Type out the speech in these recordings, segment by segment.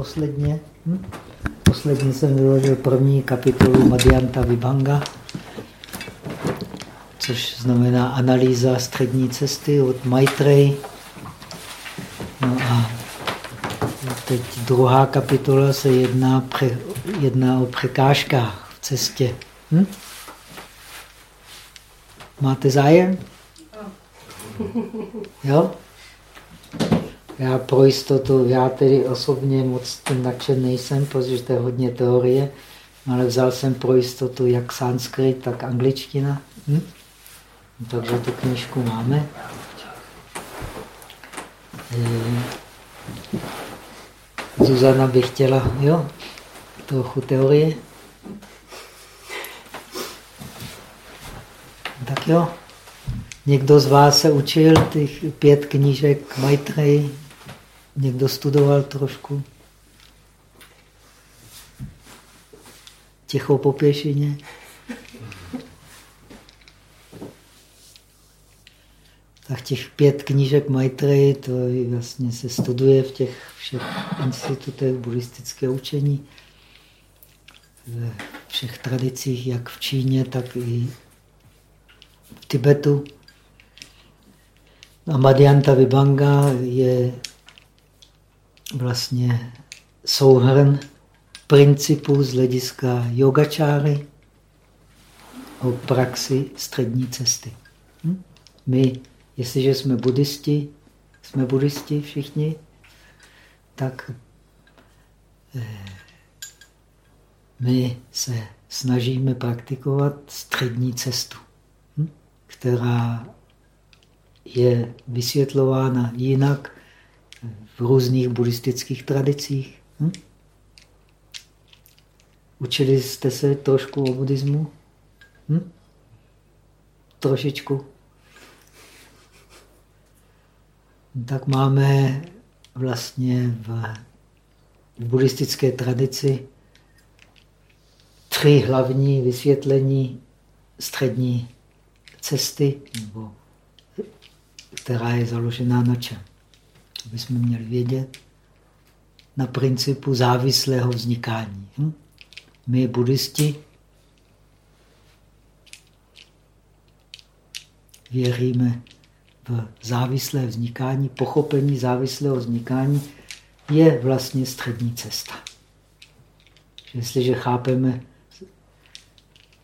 posledně. Hm? Posledně jsem vyložil první kapitolu Madhyanta Vibhanga, což znamená analýza střední cesty od Maitreyi. No a teď druhá kapitola se jedná, pre, jedná o překážkách v cestě. Hm? Máte zájem? Jo? Já pro jistotu, já tedy osobně moc tím nadšen nejsem, protože to je hodně teorie, ale vzal jsem pro jistotu jak sanskrit, tak angličtina. Hm? Takže tu knížku máme. Eh, Zuzana by chtěla, jo, trochu teorie. Tak jo. Někdo z vás se učil těch pět knížek Maitreyi? Někdo studoval trošku? Ticho po pěšině? Tak těch pět knížek Maitreyi, to vlastně se studuje v těch všech institutech buddhistického učení, ve všech tradicích, jak v Číně, tak i v Tibetu. A Madhyanta Vibhanga je vlastně souhrn principů z hlediska yogačáry o praxi střední cesty. Hm? My, jestliže jsme buddhisti, jsme buddhisti všichni, tak eh, my se snažíme praktikovat střední cestu, hm? která je vysvětlována jinak v různých buddhistických tradicích. Hm? Učili jste se trošku o buddhismu? Hm? Trošičku. Tak máme vlastně v, v buddhistické tradici tři hlavní vysvětlení střední cesty, nebo která je založená na čem? To bychom měli vědět. Na principu závislého vznikání. Hm? My, buddhisti, věříme v závislé vznikání, pochopení závislého vznikání je vlastně střední cesta. Jestliže chápeme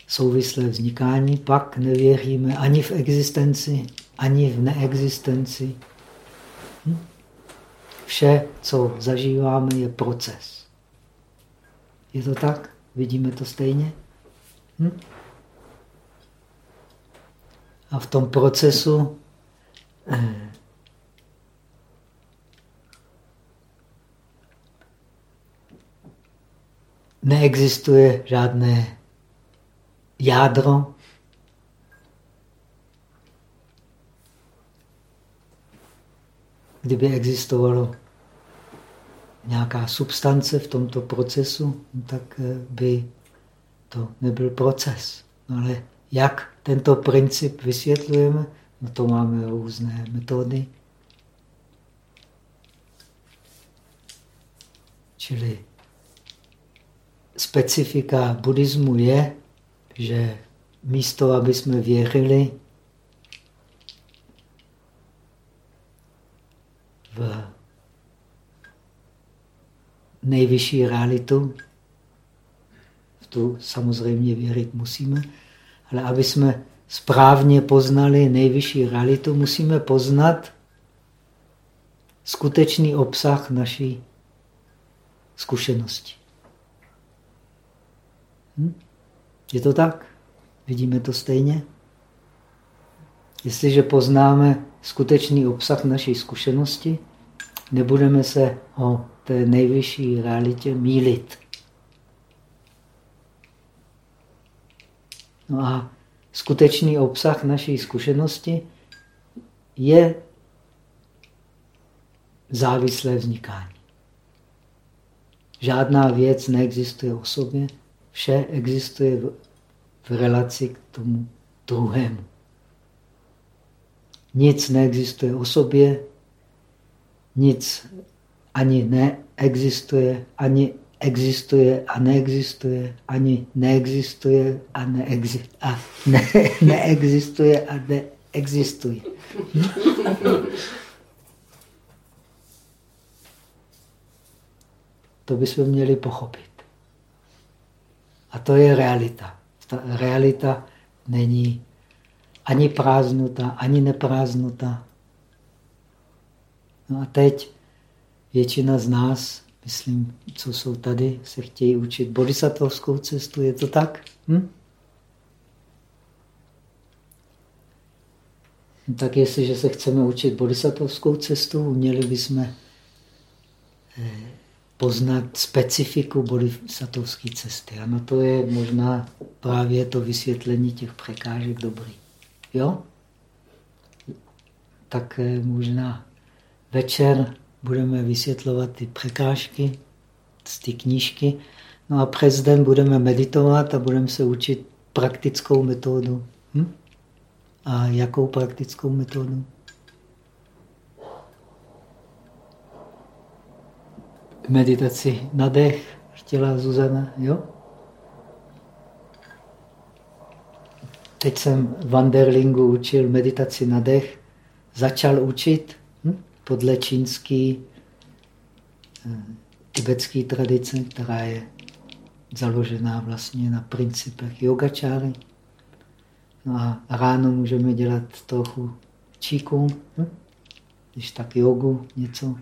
souvislé vznikání, pak nevěříme ani v existenci, ani v neexistenci. Vše, co zažíváme, je proces. Je to tak? Vidíme to stejně? Hm? A v tom procesu eh, neexistuje žádné jádro, kdyby existovalo nějaká substance v tomto procesu, tak eh, by to nebyl proces. No ale jak tento princip vysvětlujeme? No to máme různé metody. Čili specifika buddhismu je, že místo, aby jsme věřili v nejvyšší realitu, v tu samozřejmě věřit musíme, ale aby jsme správně poznali nejvyšší realitu, musíme poznat skutečný obsah naší zkušenosti. Hm? Je to tak? Vidíme to stejně? Jestliže poznáme skutečný obsah naší zkušenosti, nebudeme se o té nejvyšší realitě mílit. No a skutečný obsah naší zkušenosti je závislé vznikání. Žádná věc neexistuje o sobě, vše existuje v, v relaci k tomu druhému. Nic neexistuje o sobě, nic ani neexistuje, ani existuje a neexistuje, ani neexistuje a, neexist, a ne, neexistuje a neexistuje. To bychom měli pochopit. A to je realita. Ta realita není ani prázdnota, ani neprázdnota. No a teď většina z nás, myslím, co jsou tady, se chtějí učit bodhisattvovskou cestu. Je to tak? Hm? No tak jestliže se chceme učit bodhisattvovskou cestu, měli bychom eh, poznat specifiku bodhisattvovské cesty. A na to je možná právě to vysvětlení těch překážek dobrý. Jo? Tak eh, možná večer budeme vysvětlovat ty překážky z ty knížky. No a přes den budeme meditovat a budeme se učit praktickou metodu. Hm? A jakou praktickou metodu? Meditaci na dech chtěla Zuzana, jo? Teď jsem Wanderlingu učil meditaci na dech, začal učit hm? podle čínské eh, tibetské tradice, která je založená vlastně na principech yogačáry. No a ráno můžeme dělat trochu číku, hm? když tak jogu, něco.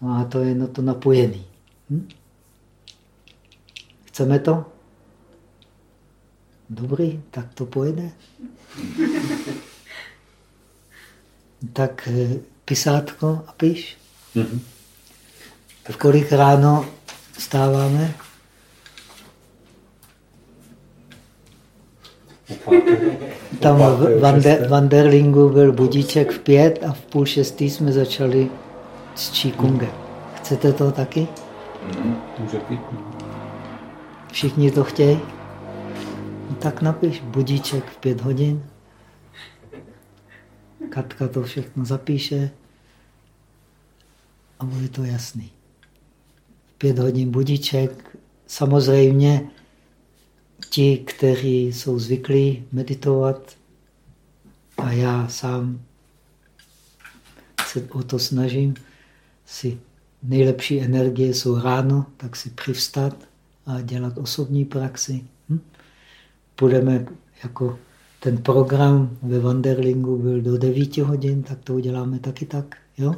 No a to je na to napojený. Hm? Chceme to? Dobrý, tak to pojede. tak eh, pisátko a píš. Mm-hmm. V kolik ráno stáváme? Tam v Vander, Wanderlingu byl budíček v pět a v půl šestý jsme začali s Číkungem. Chcete to taky? Mm, být. Všichni to chtějí? No tak napiš budíček v pět hodin. Katka to všechno zapíše a bude to jasný. V pět hodin budíček. Samozřejmě ti, kteří jsou zvyklí meditovat, a já sám se o to snažím, si nejlepší energie jsou ráno, tak si přivstat a dělat osobní praxi. Budeme jako ten program ve Wanderlingu byl do 9 hodin, tak to uděláme taky tak. Jo?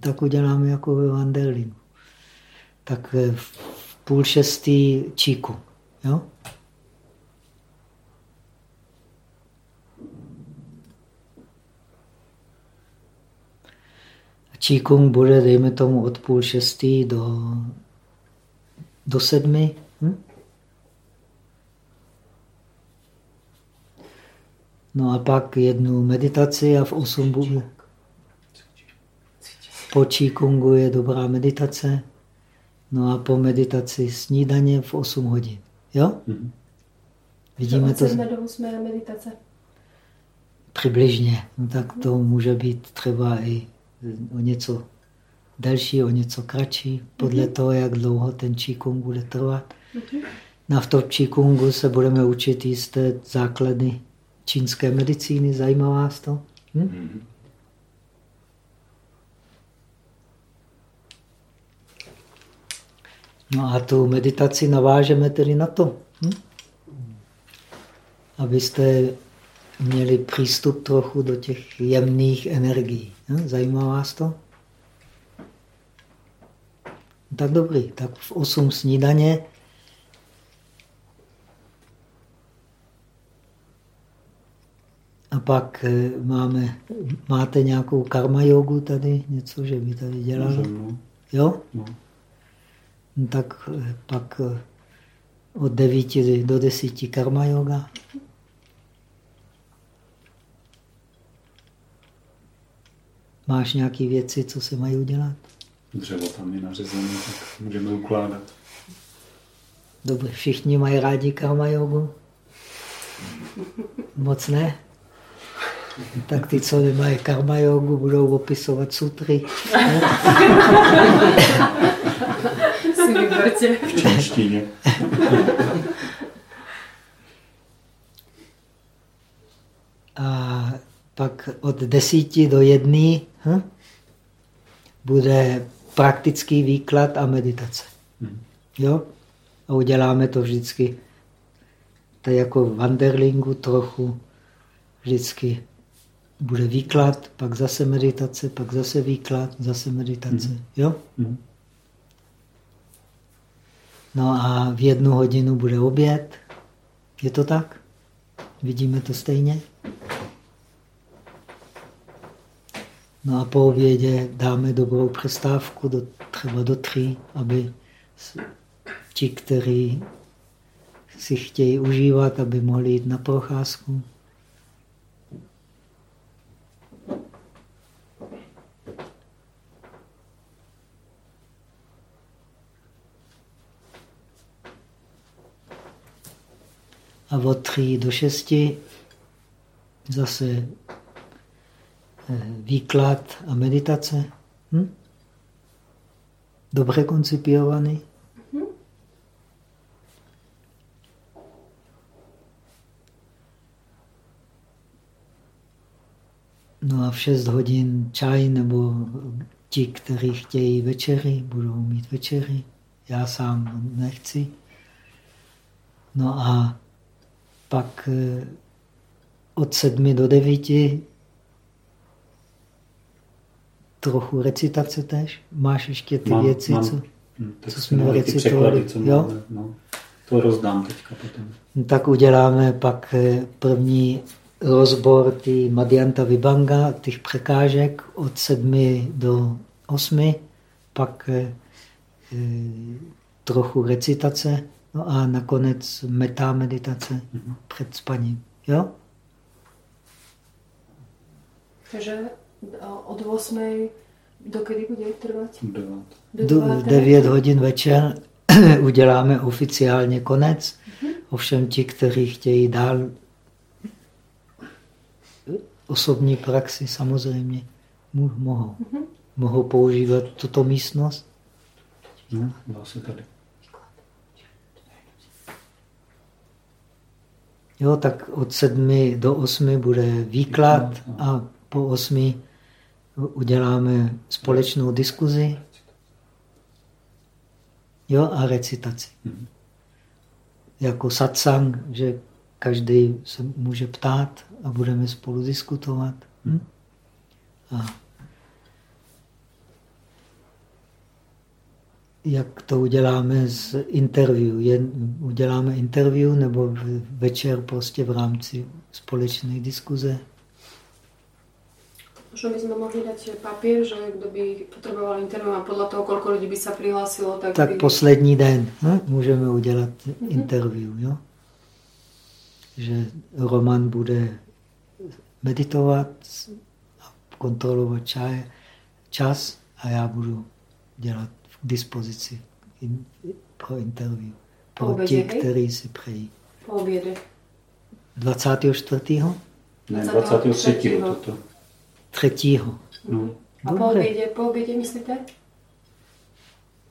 Tak uděláme jako ve Wanderlingu. Tak v půl šestý číku. Jo? Číkung bude, dejme tomu, od půl šestý do, do sedmi. Hm? No a pak jednu meditaci a v osm bude. Po Číkungu je dobrá meditace. No a po meditaci snídaně v 8 hodin. Jo? Mm-hmm. Vidíme to. do 8 meditace. Přibližně. No tak to může být třeba i o něco delší, o něco kratší, podle mm-hmm. toho, jak dlouho ten číkung bude trvat. Mm-hmm. Na v tom číkungu se budeme učit jisté základy čínské medicíny. Zajímá vás to? Hm? Mm-hmm. No a tu meditaci navážeme tedy na to. Hm? Abyste měli přístup trochu do těch jemných energií. Hm? Zajímá vás to? Tak dobrý, tak v 8 snídaně A pak eh, máme, máte nějakou karma jogu tady, něco, že by tady dělala? Jo? No. no. Tak eh, pak eh, od 9 do 10 karma yoga. Máš nějaké věci, co se mají udělat? Dřevo tam je nařezané, tak můžeme ukládat. Dobře, všichni mají rádi karma jogu? Moc ne? Tak ty, co nemají karma jogu, budou opisovat sutry. V čínštině. A pak od desíti do jedné hm, bude praktický výklad a meditace. Hmm. Jo? A uděláme to vždycky to je jako v Wanderlingu trochu vždycky bude výklad, pak zase meditace, pak zase výklad, zase meditace. Mm. Jo? Mm. No a v jednu hodinu bude oběd. Je to tak? Vidíme to stejně? No a po obědě dáme dobrou přestávku, do, třeba do tří, aby ti, kteří si chtějí užívat, aby mohli jít na procházku. A od 3 do 6 zase eh, výklad a meditace. Hm? Dobře koncipovaný. No a v 6 hodin čaj nebo ti, kteří chtějí večery, budou mít večery. Já sám nechci. No a pak eh, od sedmi do devíti trochu recitace tež. Máš ještě ty mám, věci, mám, co, hm, co jsme recitovali? Co jo? Máme, no, to rozdám teďka potom. No, tak uděláme pak eh, první rozbor ty Madhyanta Vibhanga, těch překážek od sedmi do osmi, pak eh, trochu recitace, no a nakonec metá meditace před spaním. Jo? Takže od 8 do kdy bude trvat? Do 9 hodin večer uděláme oficiálně konec. Mm-hmm. Ovšem ti, kteří chtějí dál osobní praxi samozřejmě mohou. Mm-hmm. Mohou používat tuto místnost. No, dá se tady. Jo, tak od sedmi do osmi bude výklad a po osmi uděláme společnou diskuzi jo, a recitaci. Mm-hmm. Jako satsang, že každý se může ptát a budeme spolu diskutovat. Hm? A jak to uděláme z interview? Jen uděláme interview nebo večer prostě v rámci společné diskuze? Možno by sme mohli dať papier, že kdo by potřeboval interview a podle toho, koľko lidí by se přihlásilo, tak... Tak by... poslední den hm? můžeme udělat mm -hmm. interview, jo? Že Roman bude meditovat a kontrolovat čaj, čas a já budu dělat dispozici in, pro interview. Pro ti, kteří si přejí. Po obědě. 24. Ne, 23. toto. 3. No. A po obědě, po obědě myslíte?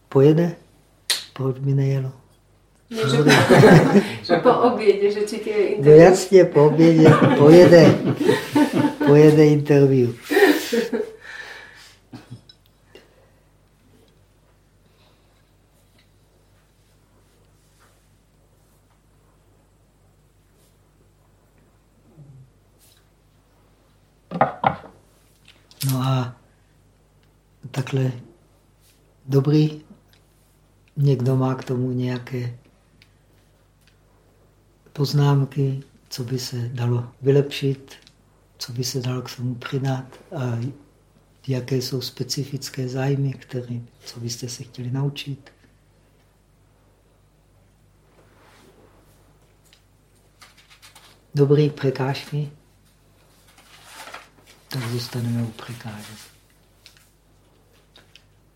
Pojede? Proč by nejelo? Ne, že, že po obědě, že čeká interview. No jasně, po obědě pojede, pojede interview. No a takhle dobrý. Někdo má k tomu nějaké poznámky, co by se dalo vylepšit, co by se dalo k tomu přidat a jaké jsou specifické zájmy, které, co byste se chtěli naučit. Dobrý překážky, tak zůstaneme u překážek.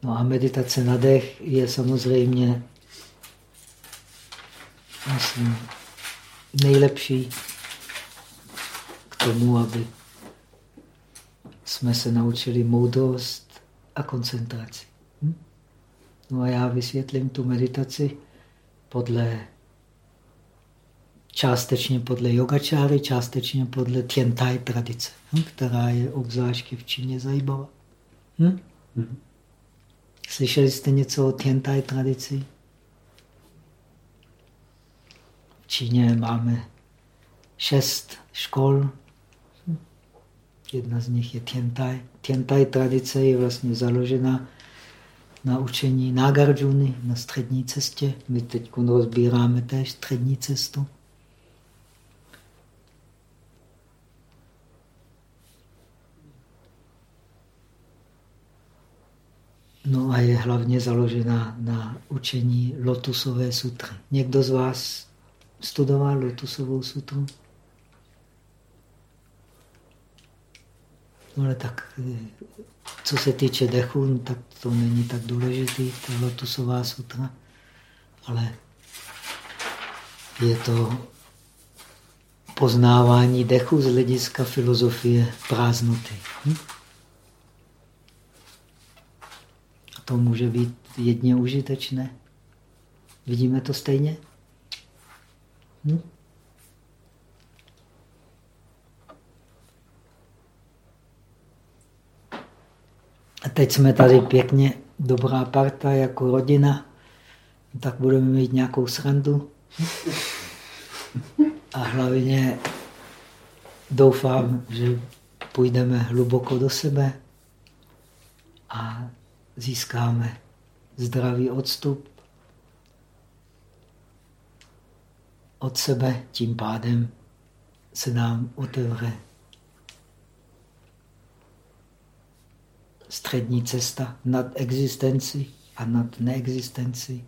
No a meditace na dech je samozřejmě myslím, nejlepší k tomu, aby jsme se naučili moudrost a koncentraci. Hm? No a já vysvětlím tu meditaci podle částečně podle yogačáry, částečně podle tientai tradice, hm? která je obzvláště v Číně zajímavá. Hm? Mm. Slyšeli jste něco o tientai tradici? V Číně máme šest škol. Hm? Jedna z nich je tientai. Tientai tradice je vlastně založena na učení Nagarjuna na střední cestě. My teď rozbíráme též střední cestu. No a je hlavně založena na učení Lotusové sutry. Někdo z vás studoval Lotusovou sutru? No ale tak, co se týče dechu, tak to není tak důležitý, ta Lotusová sutra, ale je to poznávání dechu z hlediska filozofie prázdnoty. Hm? To může být jedně užitečné. Vidíme to stejně? Hm? A teď jsme tady pěkně dobrá parta jako rodina, tak budeme mít nějakou srandu. A hlavně doufám, že půjdeme hluboko do sebe a získáme zdravý odstup od sebe, tím pádem se nám otevře střední cesta nad existenci a nad neexistenci,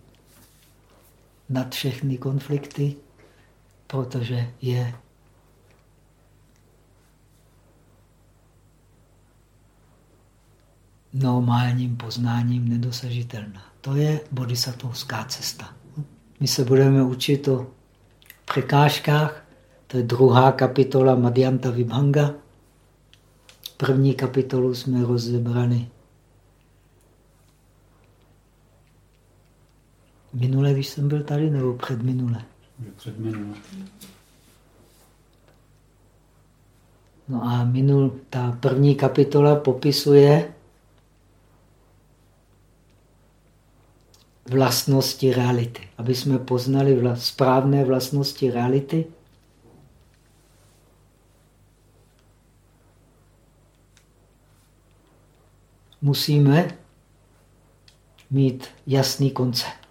nad všechny konflikty, protože je normálním poznáním nedosažitelná. To je bodhisattvovská cesta. My se budeme učit o překážkách, to je druhá kapitola Madhyanta Vibhanga. První kapitolu jsme rozebrali minule, když jsem byl tady, nebo předminule? Předminule. No a minul, ta první kapitola popisuje vlastnosti reality. Aby jsme poznali vla správné vlastnosti reality, musíme mít jasný koncept.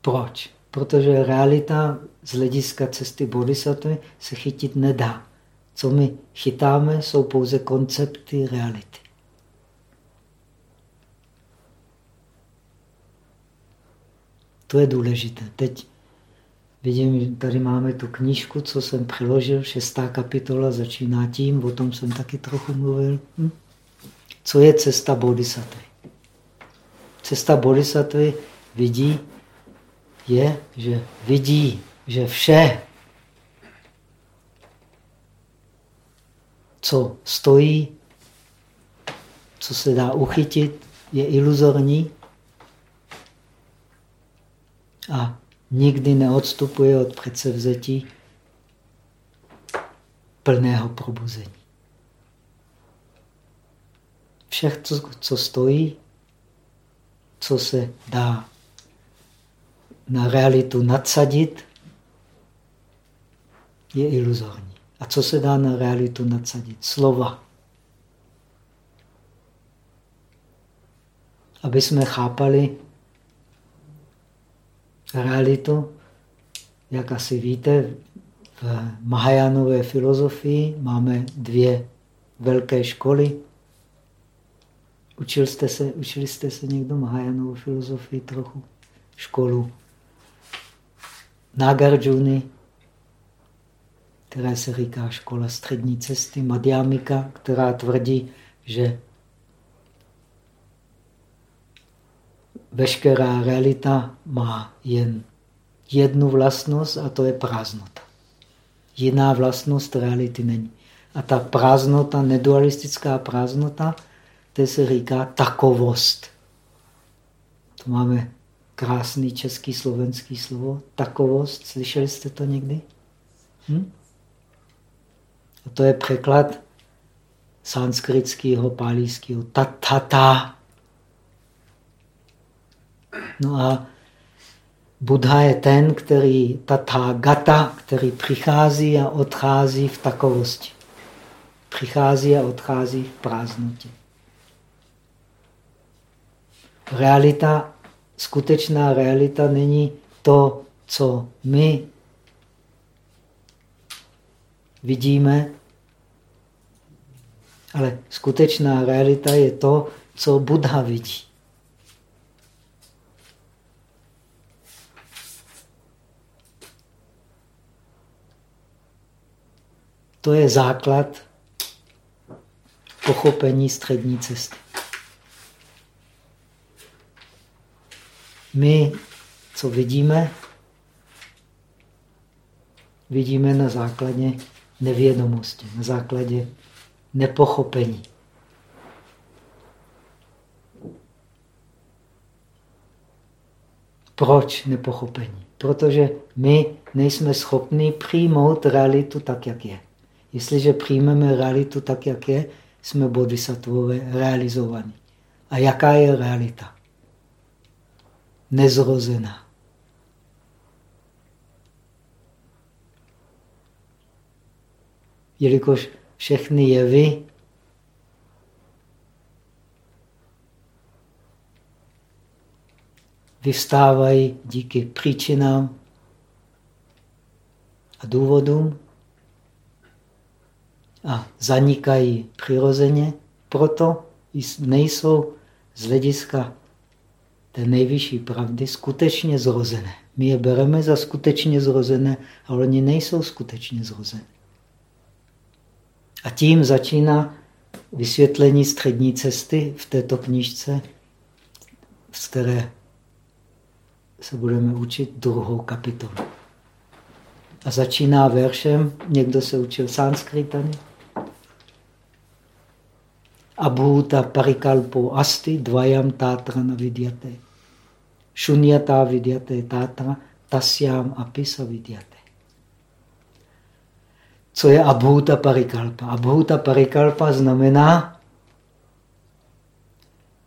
Proč? Protože realita z hlediska cesty bodhisattva se chytit nedá. Co my chytáme, jsou pouze koncepty reality. To je důležité. Teď vidím, tady máme tu knížku, co jsem přeložil, šestá kapitola začíná tím, o tom jsem taky trochu mluvil. Hm? Co je cesta bodhisattva? Cesta bodhisattva vidí, je, že vidí, že vše, co stojí, co se dá uchytit, je iluzorní a nikdy neodstupuje od předsevzetí plného probuzení. Všech, co, co stojí, co se dá na realitu nadsadit, je iluzorní. A co se dá na realitu nadsadit? Slova. Aby jsme chápali realitu. Jak asi víte, v Mahajánové filozofii máme dvě velké školy. Učil jste se, učili jste se někdo Mahajánovou filozofii trochu? Školu Nagarjuna, která se říká škola střední cesty, Madhyamika, která tvrdí, že veškerá realita má jen jednu vlastnost a to je prázdnota. Jiná vlastnost reality není. A ta prázdnota, nedualistická prázdnota, to se říká takovost. To máme krásný český, slovenský slovo. Takovost, slyšeli jste to někdy? Hm? A to je překlad sanskritského, pálíského tatata. No a Buddha je ten, který gata, který přichází a odchází v takovosti. Přichází a odchází v prázdnotě. Realita, skutečná realita není to, co my vidíme, ale skutečná realita je to, co Buddha vidí. To je základ pochopení střední cesty. My, co vidíme, vidíme na základě nevědomosti, na základě nepochopení. Proč nepochopení? Protože my nejsme schopni přijmout realitu tak, jak je. Jestliže přijmeme realitu tak, jak je, jsme bodhisattvové realizovaní. A jaká je realita? Nezrozená. Jelikož všechny jevy vyvstávají díky příčinám a důvodům a zanikají přirozeně, proto nejsou z hlediska té nejvyšší pravdy skutečně zrozené. My je bereme za skutečně zrozené, ale oni nejsou skutečně zrozené. A tím začíná vysvětlení střední cesty v této knižce, z které se budeme učit druhou kapitolu. A začíná veršem, někdo se učil sanskritami, Abhuta parikalpo asti dvayam tatra navidyate. Shunyata vidyate tatra tasyam apisa vidyate. Co je abhuta parikalpa? Abhuta parikalpa znamená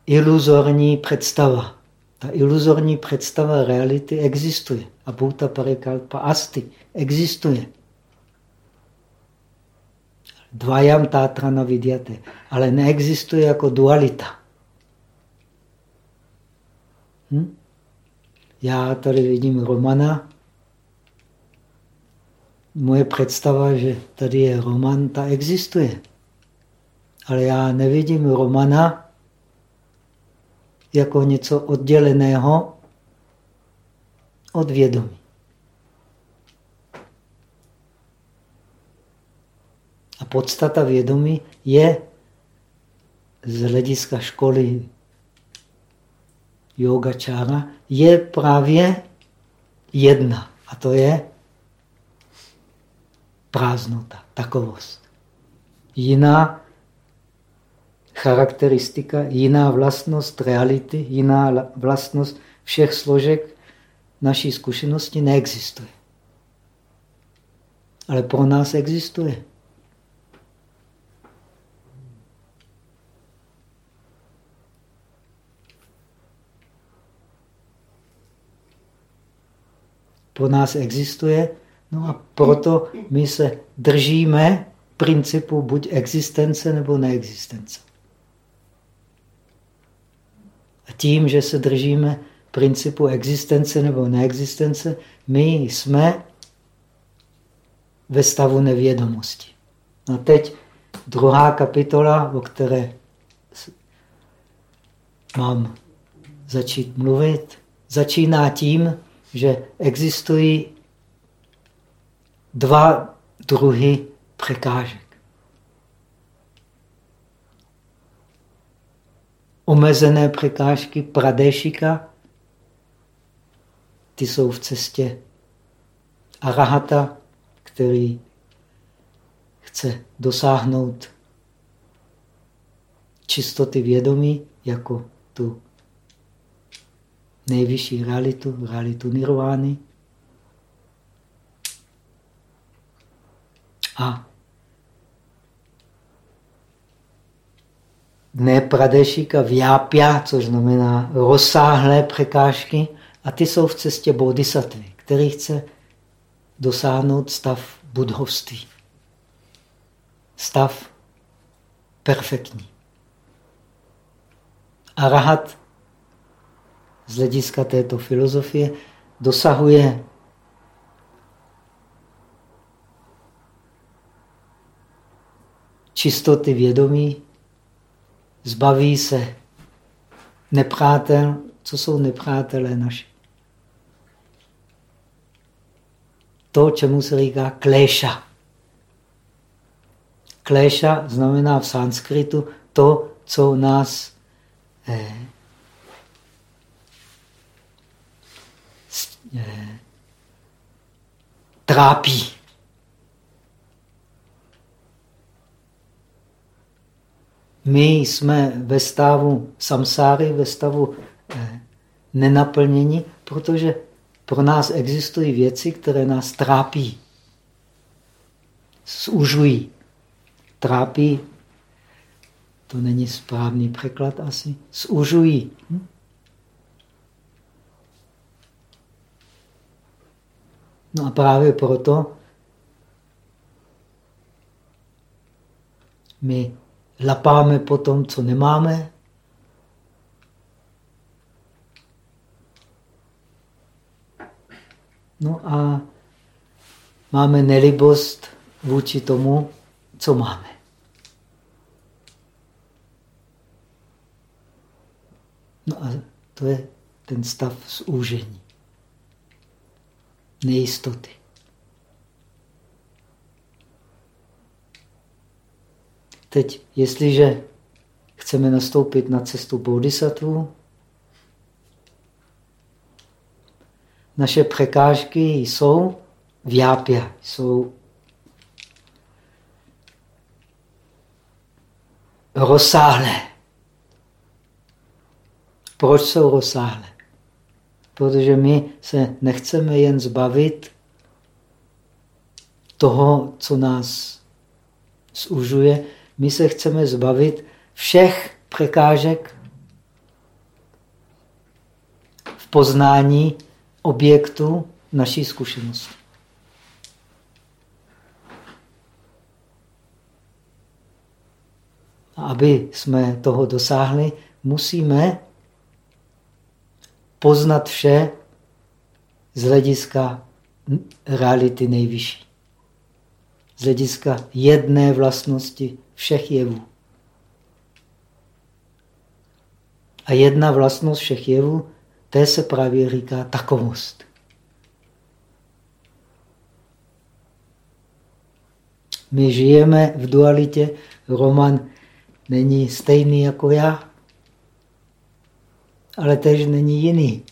iluzorní představa. Ta iluzorní představa reality existuje. Abhuta parikalpa asti existuje. Dvajam tátrana viděte, ale neexistuje jako dualita. Hm? Já tady vidím Romana. Moje představa, že tady je Roman, ta existuje. Ale já nevidím Romana jako něco odděleného od vědomí. A podstata vědomí je z hlediska školy yogačára je právě jedna. A to je prázdnota, takovost. Jiná charakteristika, jiná vlastnost reality, jiná vlastnost všech složek naší zkušenosti neexistuje. Ale pro nás existuje. Pro nás existuje. No a proto my se držíme principu buď existence nebo neexistence. A tím, že se držíme principu existence nebo neexistence, my jsme ve stavu nevědomosti. No teď druhá kapitola, o které mám začít mluvit, začíná tím, že existují dva druhy překážek. Omezené překážky pradešika, ty jsou v cestě arahata, který chce dosáhnout čistoty vědomí jako tu nejvyšší realitu, realitu nirvány. A ne pradešika vyápia, což znamená rozsáhlé překážky, a ty jsou v cestě bodhisattvy, který chce dosáhnout stav budhovství. Stav perfektní. A rahat z hlediska této filozofie dosahuje čistoty vědomí, zbaví se nepřátel. Co jsou nepřátelé naši? To, čemu se říká kléša. Kléša znamená v sanskritu to, co nás eh, eh, trápí. My jsme ve stavu samsáry, ve stavu eh, nenaplnění, protože pro nás existují věci, které nás trápí, zužují. Trápí, to není správný překlad asi, zužují. Hm? No a právě proto my lapáme po tom, co nemáme. No a máme nelibost vůči tomu, co máme. No a to je ten stav zúžení, nejistoty. Teď, jestliže chceme nastoupit na cestu bodhisattvu, naše překážky jsou v jsou rozsáhlé. Proč jsou rozsáhlé? Protože my se nechceme jen zbavit toho, co nás zužuje, my se chceme zbavit všech překážek v poznání objektu naší zkušenosti. A aby jsme toho dosáhli, musíme poznat vše z hlediska reality nejvyšší. Z hlediska jedné vlastnosti všech jevů. A jedna vlastnost všech jevů, té se právě říká takovost. My žijeme v dualitě. Roman není stejný jako já, ale tež není jiný.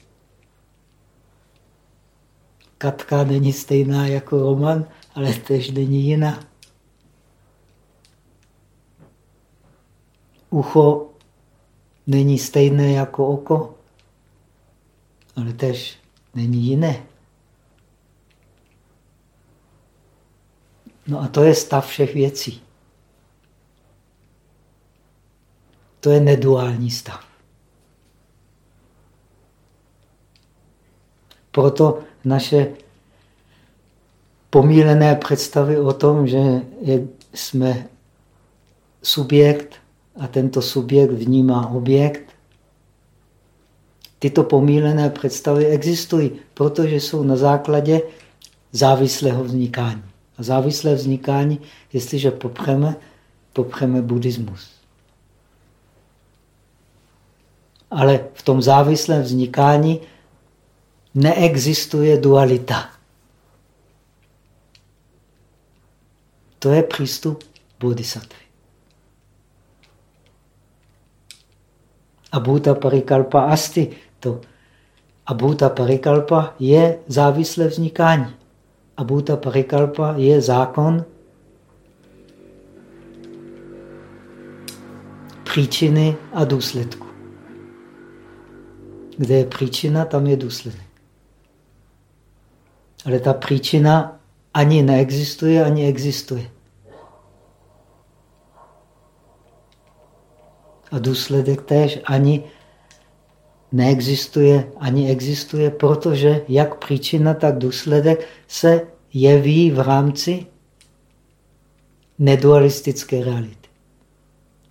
Katka není stejná jako Roman, ale tež není jiná. Ucho není stejné jako oko, ale tež není jiné. No a to je stav všech věcí. To je neduální stav. Proto naše pomílené představy o tom, že jsme subjekt a tento subjekt vnímá objekt. Tyto pomílené představy existují, protože jsou na základě závislého vznikání. A závislé vznikání, jestliže popřeme, popřeme buddhismus. Ale v tom závislém vznikání neexistuje dualita. To je přístup bodhisattvy. Abhuta parikalpa asti, to abhuta parikalpa je závislé vznikání. Abhuta parikalpa je zákon příčiny a důsledku. Kde je příčina, tam je důsledek. Ale ta příčina ani neexistuje, ani existuje. A důsledek též ani neexistuje, ani existuje, protože jak příčina, tak důsledek se jeví v rámci nedualistické reality,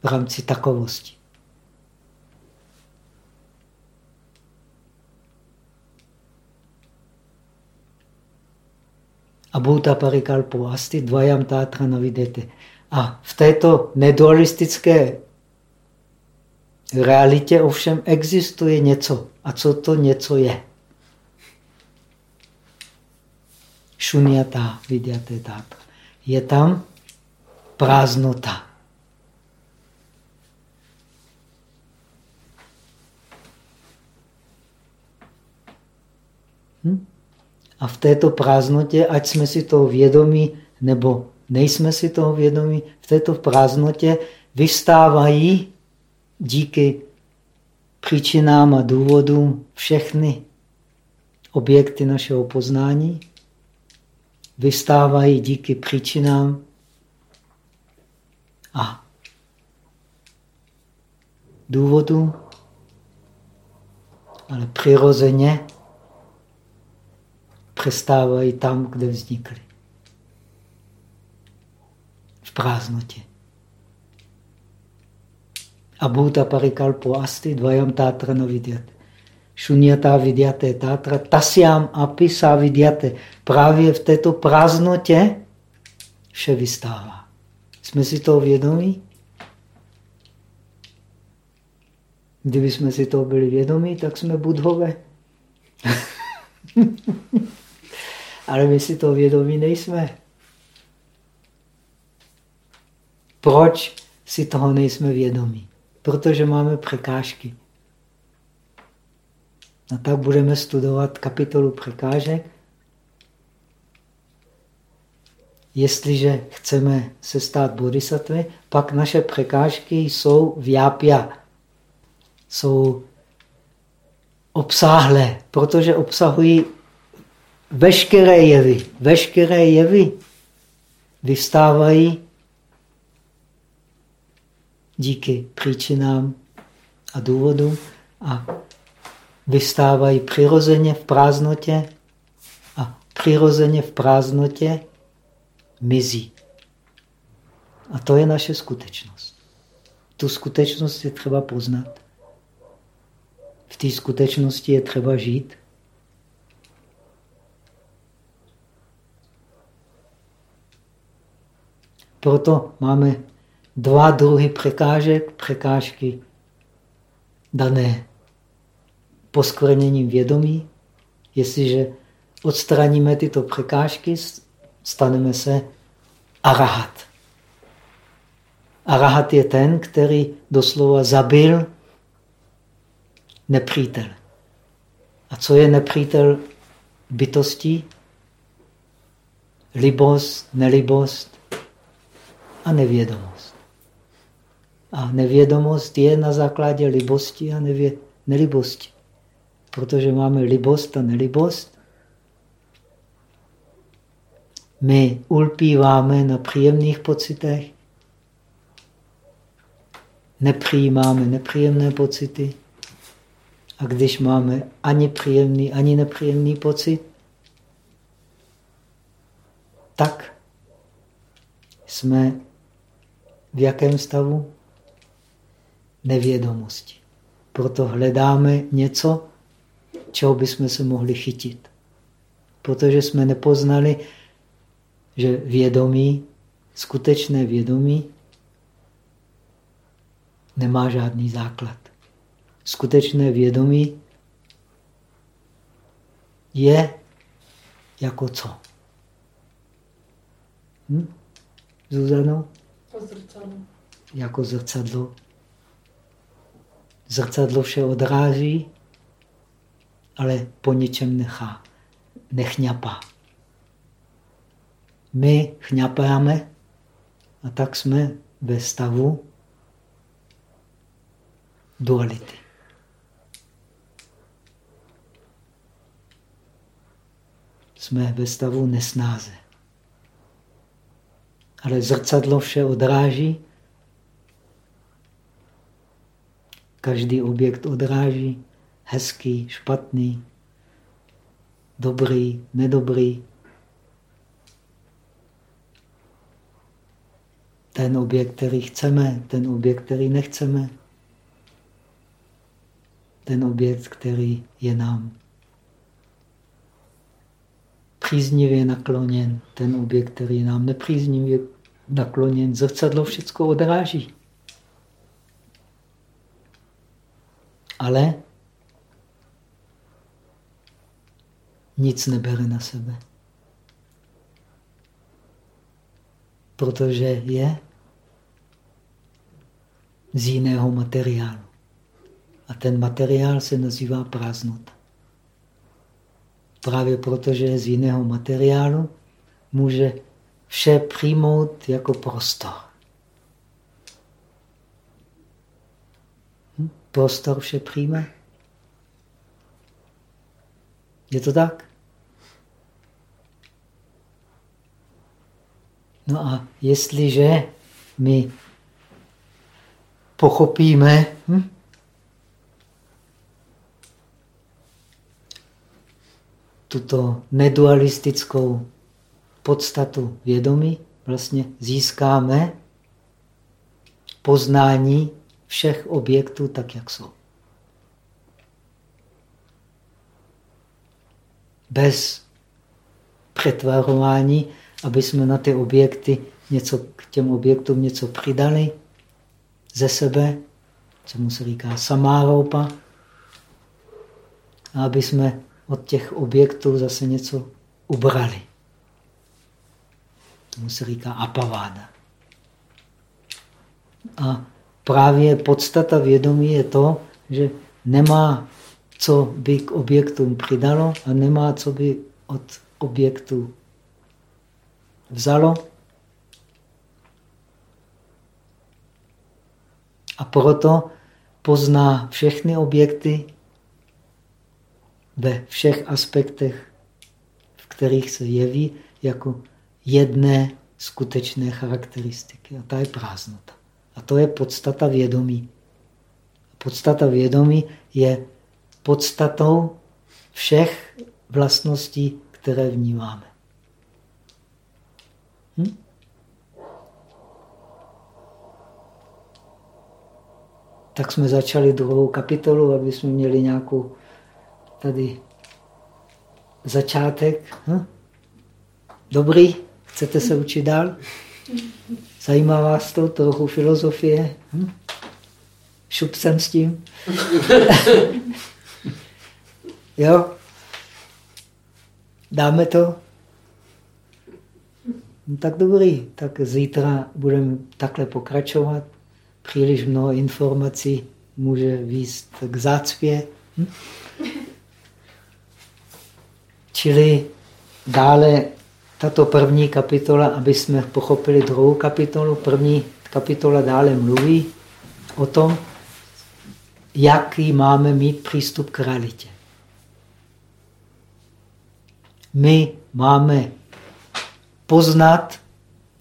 v rámci takovosti. A Bhuta parikalpo asti dvajam tátra navidete. A v této nedualistické realitě ovšem existuje něco. A co to něco je? Šunyata vidyate tátra. Je tam prázdnota. Hm? A v této prázdnotě, ať jsme si toho vědomí, nebo nejsme si toho vědomí, v této prázdnotě vystávají díky příčinám a důvodům všechny objekty našeho poznání, vystávají díky příčinám a důvodům, ale přirozeně přestávají tam, kde vznikly. V prázdnotě. Abhuta parikalpo asti dvajam tátra navidyate. Šunyata vidyate tátra tasyam api vidyate. Právě v této prázdnotě vše vystává. Jsme si toho vědomí? Kdyby jsme si toho byli vědomí, tak jsme budhové. Ale my si toho vědomí nejsme. Proč si toho nejsme vědomí? Protože máme překážky. A tak budeme studovat kapitolu překážek. Jestliže chceme se stát bodhisattvy, pak naše překážky jsou vjápia, jsou obsáhlé, protože obsahují veškeré jevy. Veškeré jevy vystávají díky příčinám a důvodům a vystávají přirozeně v prázdnotě a přirozeně v prázdnotě mizí. A to je naše skutečnost. Tu skutečnost je třeba poznat. V té skutečnosti je třeba žít. Proto máme dva druhy překážek. Překážky dané poskvrněním vědomí. Jestliže odstraníme tyto překážky, staneme se arahat. Arahat je ten, který doslova zabil nepřítel. A co je nepřítel bytostí? Libost, nelibost a nevědomost. A nevědomost je na základě libosti a nevě, nelibosti. Protože máme libost a nelibost, my ulpíváme na příjemných pocitech, nepřijímáme nepříjemné pocity. A když máme ani příjemný, ani nepříjemný pocit, tak jsme v jakém stavu? Nevědomosti. Proto hledáme něco, čeho bychom se mohli chytit. Protože jsme nepoznali, že vědomí, skutečné vědomí, nemá žádný základ. Skutečné vědomí je jako co? Hm? Zuzano? Zrcadlo. Jako zrcadlo. Zrcadlo vše odráží, ale po ničem nechá, nechňapá. My chňapáme a tak jsme ve stavu duality. Jsme ve stavu nesnáze. Ale zrcadlo vše odráží. Každý objekt odráží. Hezký, špatný, dobrý, nedobrý. Ten objekt, který chceme, ten objekt, který nechceme. Ten objekt, který je nám příznivě nakloněn, ten objekt, který je nám nepříznivě nakloněn, zrcadlo všechno odráží. Ale nic nebere na sebe. Protože je z jiného materiálu. A ten materiál se nazývá prázdnota. Právě protože je z jiného materiálu, může vše přijmout jako prostor. Hm? Prostor vše přijme. Je to tak? No a jestliže my pochopíme hm, tuto nedualistickou podstatu vědomí, vlastně získáme poznání všech objektů tak, jak jsou. Bez přetvarování, aby jsme na ty objekty něco, k těm objektům něco přidali ze sebe, co mu se říká samároupa, a aby jsme od těch objektů zase něco ubrali. Tomu se říká apaváda. A právě podstata vědomí je to, že nemá, co by k objektům přidalo a nemá, co by od objektu vzalo. A proto pozná všechny objekty ve všech aspektech, v kterých se jeví jako jedné skutečné charakteristiky. A ta je prázdnota. A to je podstata vědomí. Podstata vědomí je podstatou všech vlastností, které vnímáme. Hm? Tak jsme začali druhou kapitolu, aby jsme měli nějakou tady začátek. Hm? Dobrý, chcete se učit dál? Zajímá vás to, trochu filozofie? Hm? Šup jsem s tím. jo? Dáme to? No, tak dobrý, tak zítra budeme takhle pokračovat. Příliš mnoho informací může výst k zácpě. Hm? Čili dále tato první kapitola, aby jsme pochopili druhou kapitolu, první kapitola dále mluví o tom, jaký máme mít přístup k realitě. My máme poznat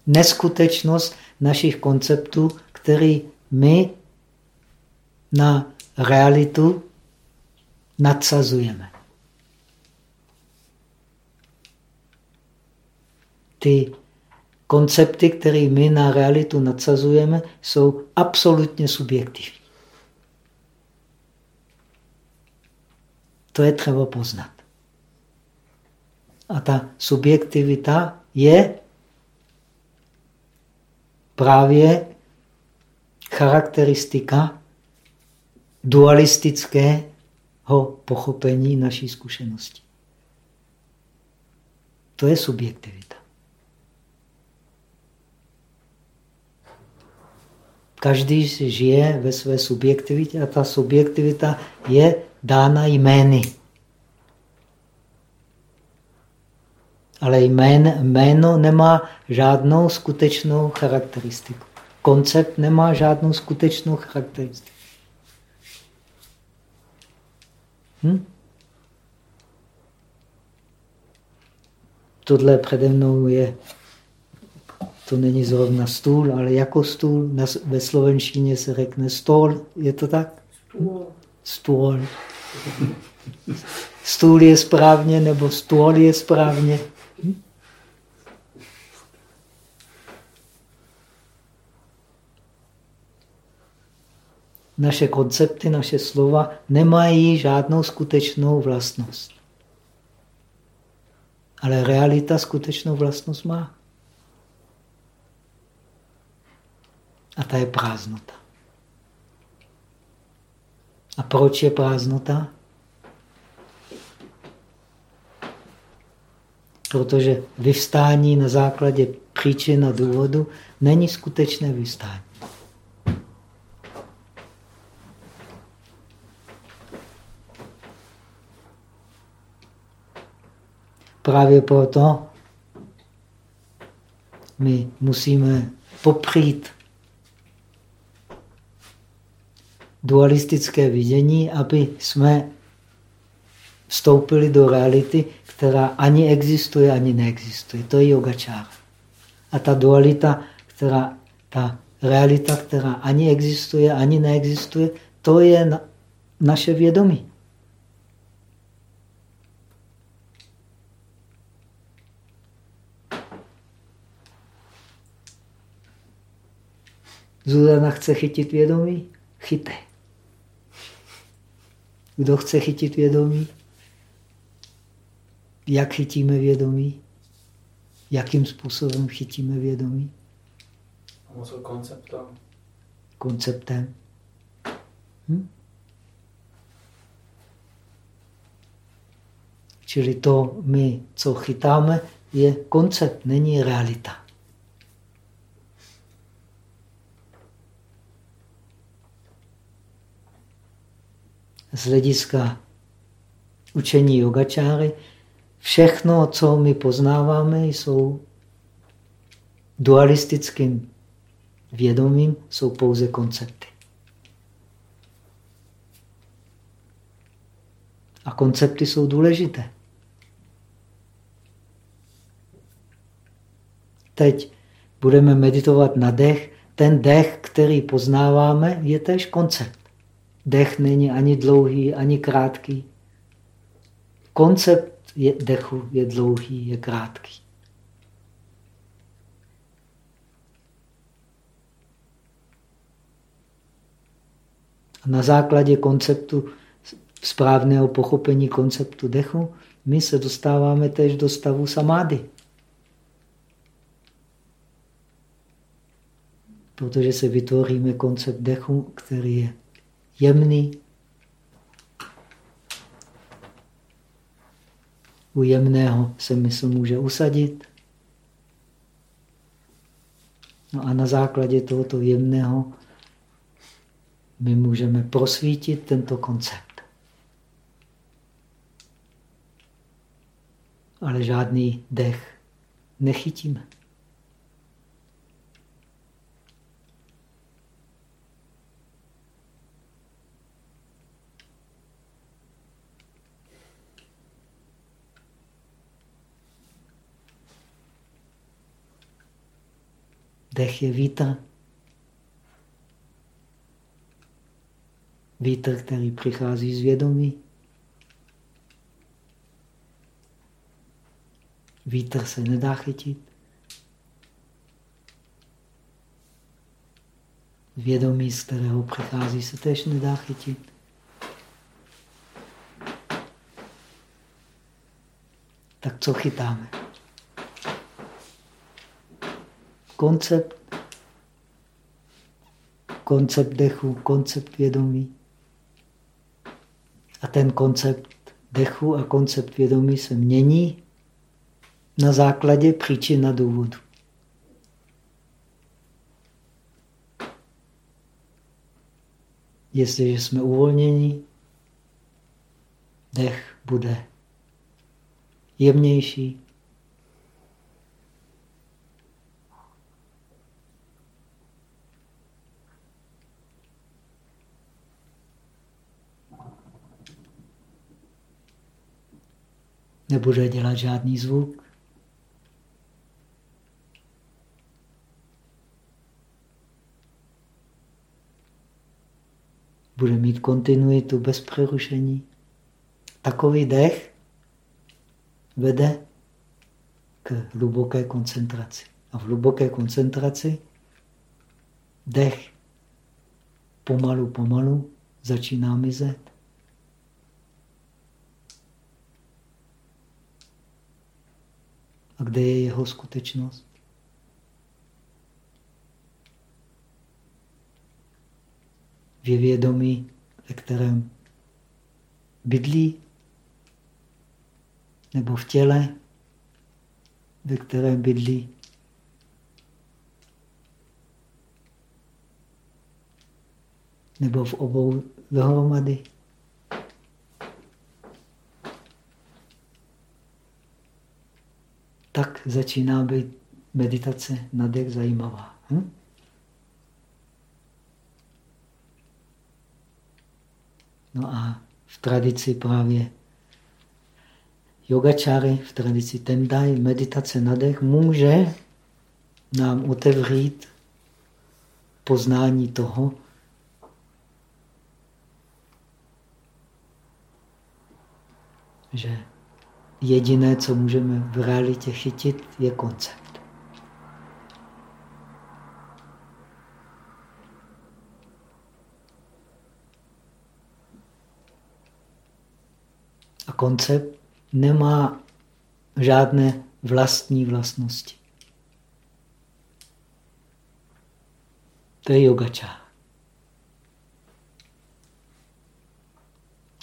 neskutečnost našich konceptů, který my na realitu nadsazujeme. Ty koncepty, které my na realitu nadsazujeme, jsou absolutně subjektivní. To je třeba poznat. A ta subjektivita je právě charakteristika dualistického pochopení naší zkušenosti. To je subjektivita. Každý žije ve své subjektivitě a ta subjektivita je dána jmény. Ale jmén, jméno nemá žádnou skutečnou charakteristiku. Koncept nemá žádnou skutečnou charakteristiku. Hm? Tohle přede mnou je, to není zrovna stůl, ale jako stůl. ve slovenštině se řekne stůl. Je to tak? Stůl. Stůl. Stůl je správně, nebo stůl je správně. Hm? Naše koncepty, naše slova nemají žádnou skutečnou vlastnost. Ale realita skutečnou vlastnost má. A ta je prázdnota. A proč je prázdnota? Protože vyvstání na základě příčin a důvodu není skutečné vyvstání. Právě proto my musíme popřít dualistické vidění, aby jsme vstoupili do reality, která ani existuje, ani neexistuje. To je yogačára. A ta dualita, která, ta realita, která ani existuje, ani neexistuje, to je na, naše vědomí. Zuzana chce chytit vědomí? Chyte. Kdo chce chytit vědomí? Jak chytíme vědomí? Jakým způsobem chytíme vědomí? Pomocí konceptem. Konceptem. Hm? Čili to my, co chytáme, je koncept, není realita. Z hlediska učení yogačáry, všechno, co my poznáváme, jsou dualistickým vědomím, jsou pouze koncepty. A koncepty jsou důležité. Teď budeme meditovat na dech. Ten dech, který poznáváme, je též koncept. Dech není ani dlouhý, ani krátký. Koncept je, dechu je dlouhý, je krátký. A na základě konceptu správného pochopení konceptu dechu, my se dostáváme tež do stavu samády. Protože se vytvoříme koncept dechu, který je jemný. U jemného se mysl může usadit. No a na základě tohoto jemného my můžeme prosvítit tento koncept. Ale žádný dech nechytíme. Dech je vítr. Vítr, který přichází z vědomí. Vítr se nedá chytit. Vědomí, z kterého přichází, se tež nedá chytit. Tak co chytáme? Koncept, koncept dechu, koncept vědomí. A ten koncept dechu a koncept vědomí se mění na základě příčin a důvodu. Jestliže jsme uvolnění, dech bude jemnější, nebude dělat žádný zvuk. Bude mít kontinuitu bez přerušení. Takový dech vede k hluboké koncentraci. A v hluboké koncentraci dech pomalu, pomalu začíná mizet. A kde je jeho skutečnost? V vědomí, ve kterém bydlí, nebo v těle, ve kterém bydlí. Nebo v obou dohromady. Tak začíná být meditace na dech zajímavá. Hm? No a v tradici právě yogačáry, v tradici Tendai, meditace na dech může nám otevřít poznání toho, že jediné, co můžeme v realitě chytit, je koncept. A koncept nemá žádné vlastní vlastnosti. To je yogačá.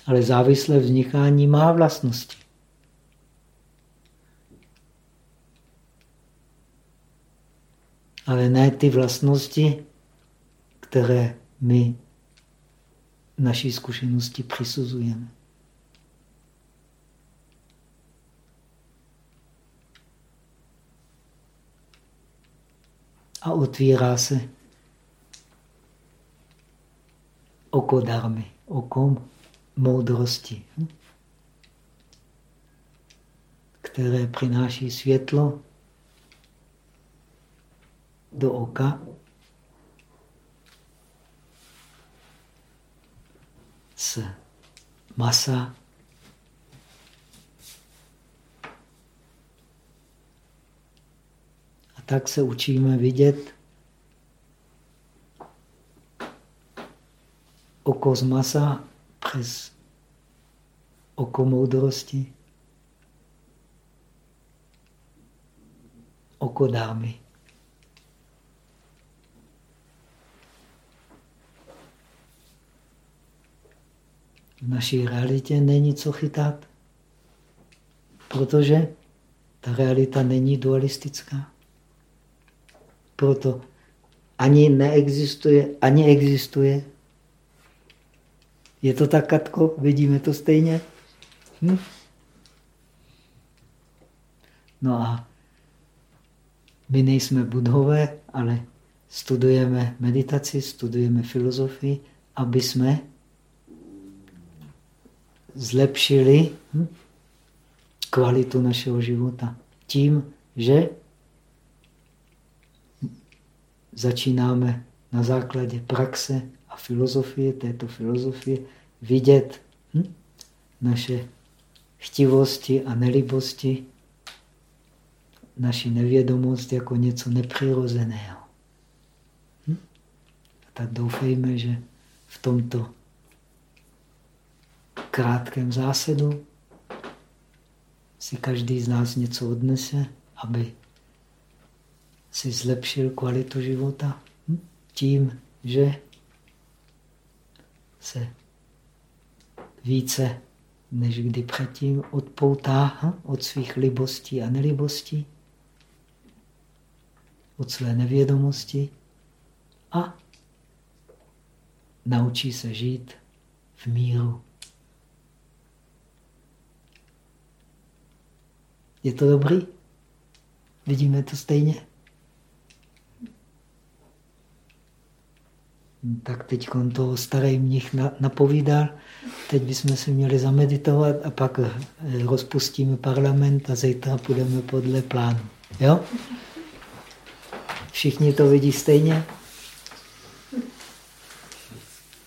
Ale závislé vznikání má vlastnosti. Ale ne ty vlastnosti, které my naší zkušenosti přisuzujeme. A otvírá se oko darmy, oko moudrosti, hm? které přináší světlo do oka. Z masa A tak se učíme vidět oko z masa přes oko moudrosti, oko dámy. V naší realitě není co chytat, protože ta realita není dualistická. Proto ani neexistuje, ani existuje. Je to tak, Katko? Vidíme to stejně? Hm? No a my nejsme budhové, ale studujeme meditaci, studujeme filozofii, aby jsme zlepšili hm, kvalitu našeho života. Tím, že začínáme na základě praxe a filozofie, této filozofie, vidět hm, naše chtivosti a nelibosti, naši nevědomost jako něco nepřirozeného. Hm? A tak doufejme, že v tomto krátkém zásadu si každý z nás něco odnese, aby si zlepšil kvalitu života hm? tím, že se více než kdy předtím odpoutá hm? od svých libostí a nelibostí, od své nevědomosti a naučí se žít v míru. Je to dobrý? Vidíme to stejně? Tak teď toho starý mnich napovídal, teď bychom si měli zameditovat a pak eh, rozpustíme parlament a zítra půjdeme podle plánu. Jo? Všichni to vidí stejně?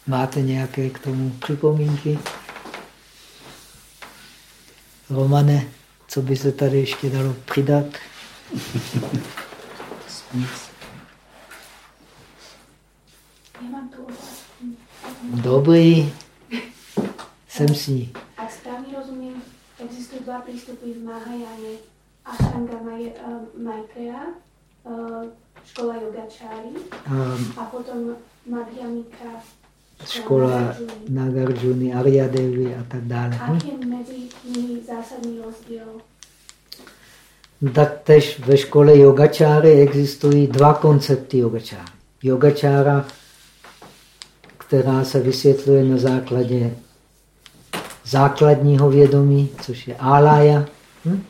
Máte nějaké k tomu připomínky? Romane, co by se tady ještě dalo přidat? Dobrý. Jsem s ní. A správně rozumím, existují dva přístupy v Mahajáně. Ashtanga eh, Maitreya, eh, škola yogačáry um, a potom Madhyamika škola Nagarjuni, Aryadevi a tak dále. Je mezi nimi zásadní rozdíl? Tak tež ve škole yogačáry existují dva koncepty yogačáry. Yogačára, která se vysvětluje na základě základního vědomí, což je alaya. Hm?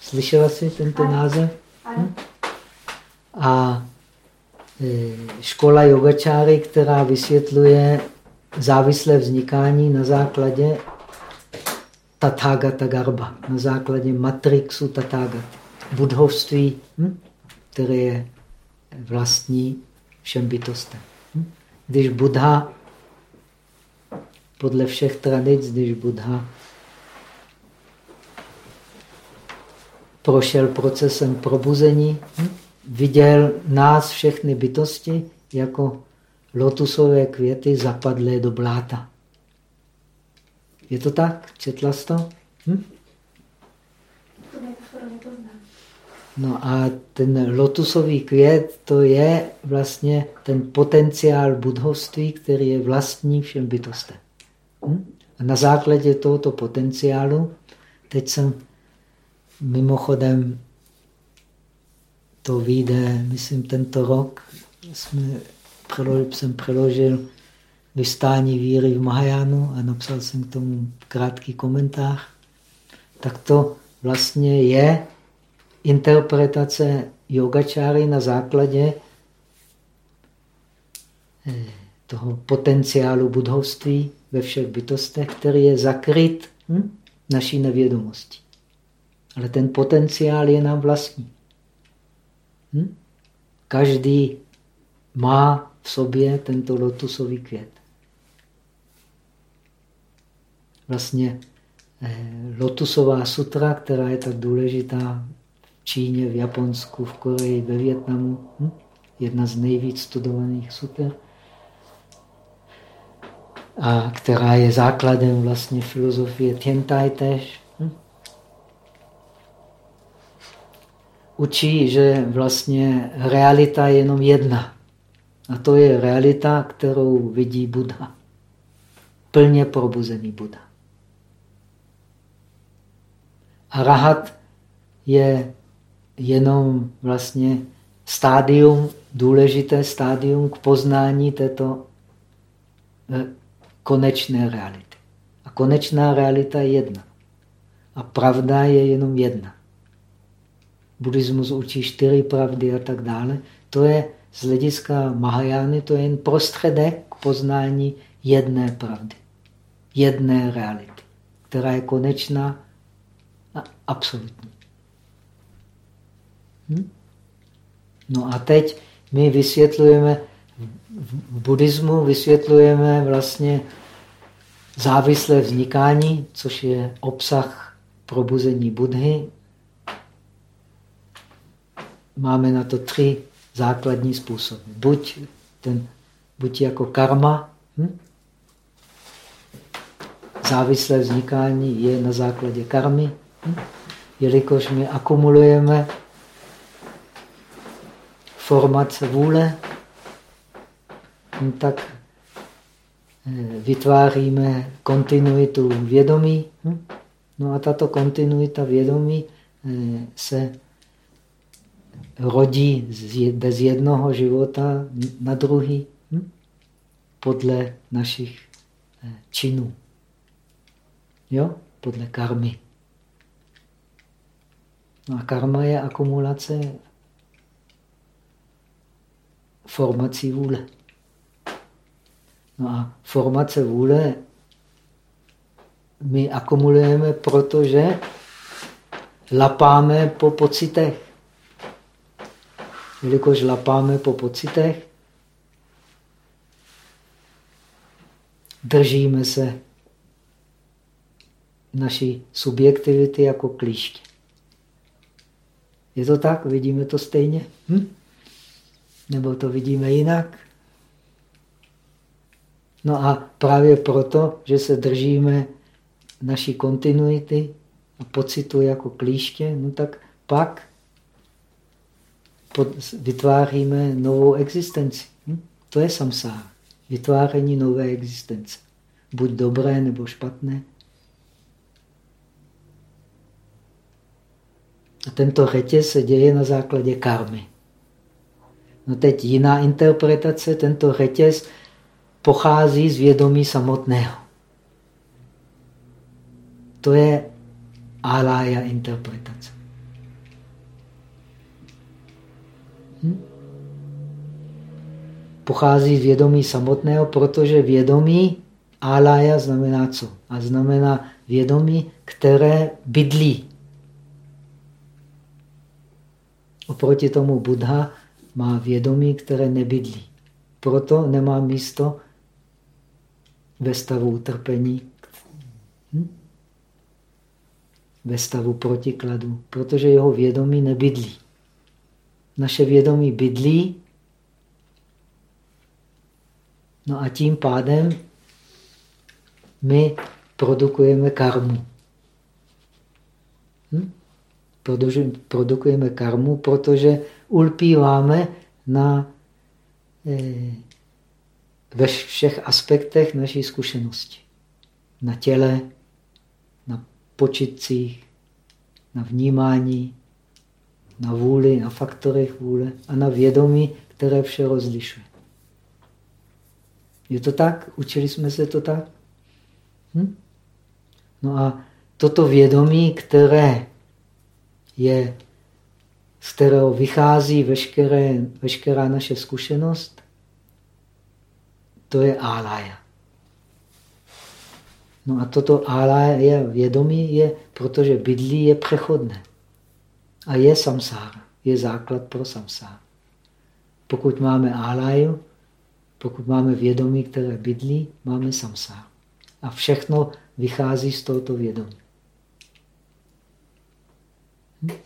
Slyšela jsi tento název? Hm? A škola yogačáry, která vysvětluje závislé vznikání na základě Tathagata Garba, na základě matrixu Tathagata, budhovství, hm? které je vlastní všem bytostem. Hm? Když Buddha, podle všech tradic, když Buddha prošel procesem probuzení, hm? Viděl nás, všechny bytosti, jako lotusové květy zapadlé do bláta. Je to tak? Četla jsi to? Hm? No a ten lotusový květ, to je vlastně ten potenciál budhovství, který je vlastní všem bytostem. Hm? A na základě tohoto potenciálu, teď jsem mimochodem, to vyjde, myslím, tento rok, jsme, jsem přeložil vystání víry v Mahajánu a napsal jsem k tomu krátký komentář, tak to vlastně je interpretace yogačáry na základě eh, toho potenciálu budhovství ve všech bytostech, který je zakryt hm, naší nevědomostí. Ale ten potenciál je nám vlastní. Hm? Každý má v sobě tento lotusový květ. Vlastně eh, lotusová sutra, která je tak důležitá v Číně, v Japonsku, v Koreji, ve Větnamu, hm? jedna z nejvíc studovaných sutr, a která je základem vlastně filozofie Tientai tež. Učí, že vlastně realita je jenom jedna. A to je realita, kterou vidí Buddha. Plně probuzený Buddha. A rahat je jenom vlastně stádium, důležité stádium k poznání této eh, konečné reality. A konečná realita je jedna. A pravda je jenom jedna. Buddhismus učí čtyři pravdy a tak dále. To je z hlediska Mahajány, to je jen prostředek k poznání jedné pravdy. Jedné reality, která je konečná a absolutní. Hm? No a teď my vysvětlujeme v buddhismu vysvětlujeme vlastně závislé vznikání, což je obsah probuzení Budhy. Máme na to tři základní způsoby. Buď, ten, buď jako karma, hm? závislé vznikání je na základě karmy, hm? jelikož my akumulujeme formace vůle, tak eh, vytváříme kontinuitu vědomí. Hm? No a tato kontinuita vědomí eh, se rodí z jednoho života na druhý hm? podle našich eh, činů. Jo? Podle karmy. No a karma je akumulace formací vůle. No a formace vůle my akumulujeme, protože lapáme po pocitech. Jelikož lapáme po pocitech, držíme se naší subjektivity jako klíště. Je to tak? Vidíme to stejně? Hm? Nebo to vidíme jinak? No a právě proto, že se držíme naší kontinuity a pocitu jako klíště, no tak pak vytváříme novou existenci. Hm? To je samsára. Vytváření nové existence. Buď dobré nebo špatné. A tento řetěz se děje na základě karmy. No teď jiná interpretace, tento řetěz pochází z vědomí samotného. To je alaya interpretace. Pochází z vědomí samotného, protože vědomí alaya znamená co? A znamená vědomí, které bydlí. Oproti tomu Buddha má vědomí, které nebydlí. Proto nemá místo ve stavu utrpení, hm? ve stavu protikladu, protože jeho vědomí nebydlí. Naše vědomí bydlí, no a tím pádem my produkujeme karmu. Hm? Produkujeme karmu, protože ulpíváme na eh, ve všech aspektech naší zkušenosti. Na těle, na počitcích, na vnímání, na vůli, na faktorech vůle a na vědomí, které vše rozlišuje. Je to tak? Učili jsme se to tak? Hm? No a toto vědomí, které je, z kterého vychází veškeré, veškerá naše zkušenost, to je alaya. No a toto je vědomí, je, protože bydlí je přechodné. A je samsára, je základ pro samsára. Pokud máme alaju, pokud máme vědomí, které bydlí, máme samsára. A všechno vychází z tohoto vědomí.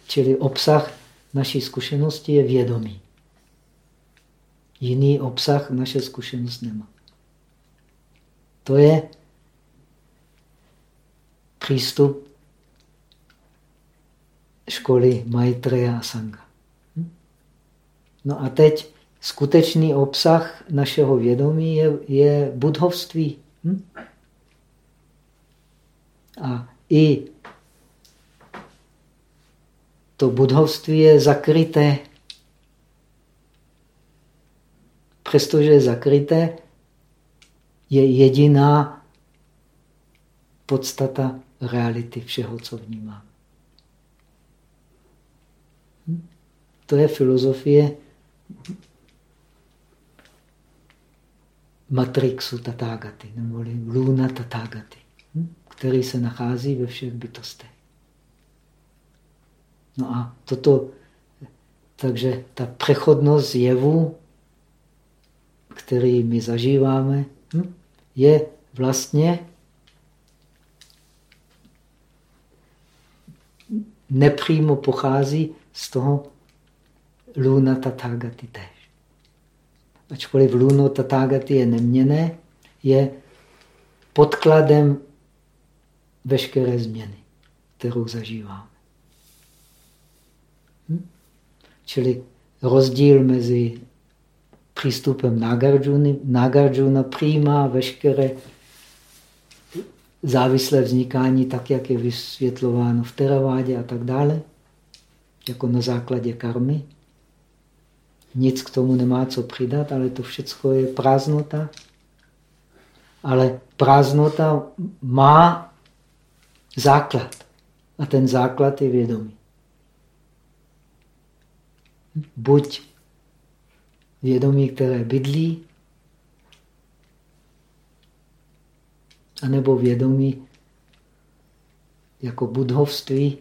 Čili obsah naší zkušenosti je vědomí. Jiný obsah naše zkušenost nemá. To je přístup školy Maitreya Sangha. Hm? No a teď skutečný obsah našeho vědomí je, je budhovství. Hm? A i to budhovství je zakryté. Přestože je zakryté, je jediná podstata reality všeho, co vnímám. To je filozofie matrixu Tatágaty, neboli luna Tatágaty, hm? který se nachází ve všech bytostech. No a toto, takže ta přechodnost jevu, který my zažíváme, hm? je vlastně nepřímo pochází z toho luna tatágaty tež. Ačkoliv luno tatágaty je neměné, je podkladem veškeré změny, kterou zažíváme. Hm? Čili rozdíl mezi přístupem Nagarjuna. Nagarjuna přijímá veškeré závislé vznikání tak, jak je vysvětlováno v teravádě a tak dále, jako na základě karmy. Nic k tomu nemá co přidat, ale to všechno je prázdnota. Ale prázdnota má základ. A ten základ je vědomí. Buď vědomí, které bydlí anebo vědomí jako budhovství,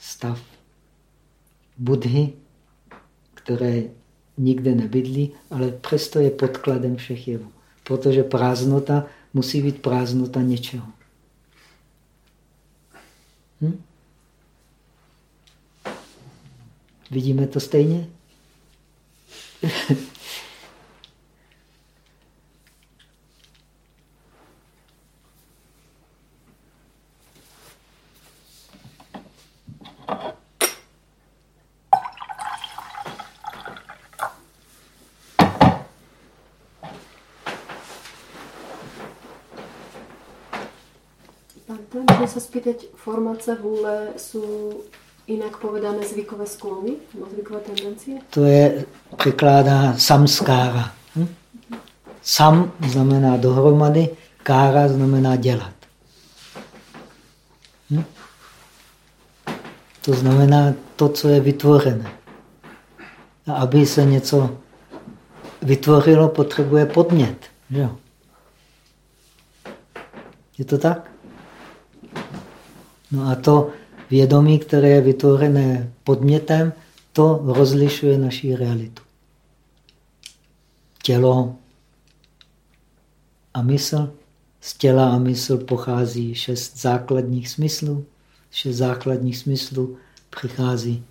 stav budhy, které nikde nebydlí, ale přesto je podkladem všech jevů. Protože prázdnota musí být prázdnota něčeho. Hm? Vidíme to stejně? Sa spýtať, formace vůle jsou jinak povedané zvykové sklony zvykové tendencie? To je, překládá samskára. Hm? Sam znamená dohromady, kára znamená dělat. Hm? To znamená to, co je vytvořené. A aby se něco vytvořilo, potřebuje podnět. Že? Je to tak? No a to vědomí, které je vytvořené podmětem, to rozlišuje naší realitu. Tělo a mysl. Z těla a mysl pochází šest základních smyslů. Šest základních smyslů přichází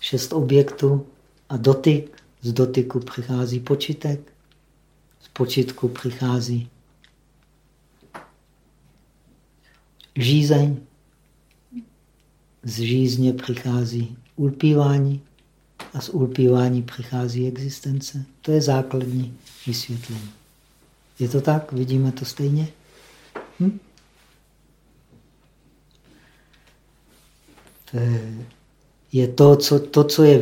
šest objektů a dotyk. Z dotyku přichází počítek. Z počítku přichází žízeň z žízně přichází ulpívání a z ulpívání přichází existence. To je základní vysvětlení. Je to tak? Vidíme to stejně? Hm? Je to, co, to, co je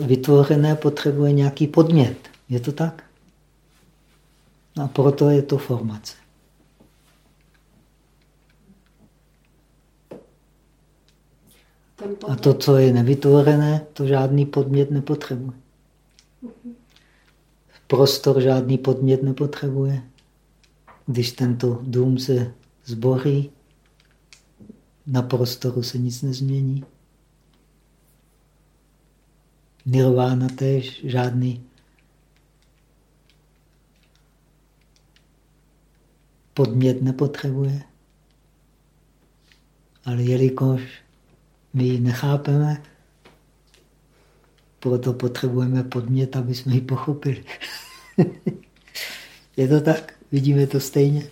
vytvořené, potřebuje nějaký podmět. Je to tak? No a proto je to formace. A to, co je nevytvořené, to žádný podmět nepotřebuje. Prostor žádný podmět nepotřebuje. Když tento dům se zboří, na prostoru se nic nezmění. Nirvana tež žádný podmět nepotřebuje. Ale jelikož my ji nechápeme, proto potřebujeme podmět, aby jsme ji pochopili. Je to tak? Vidíme to stejně?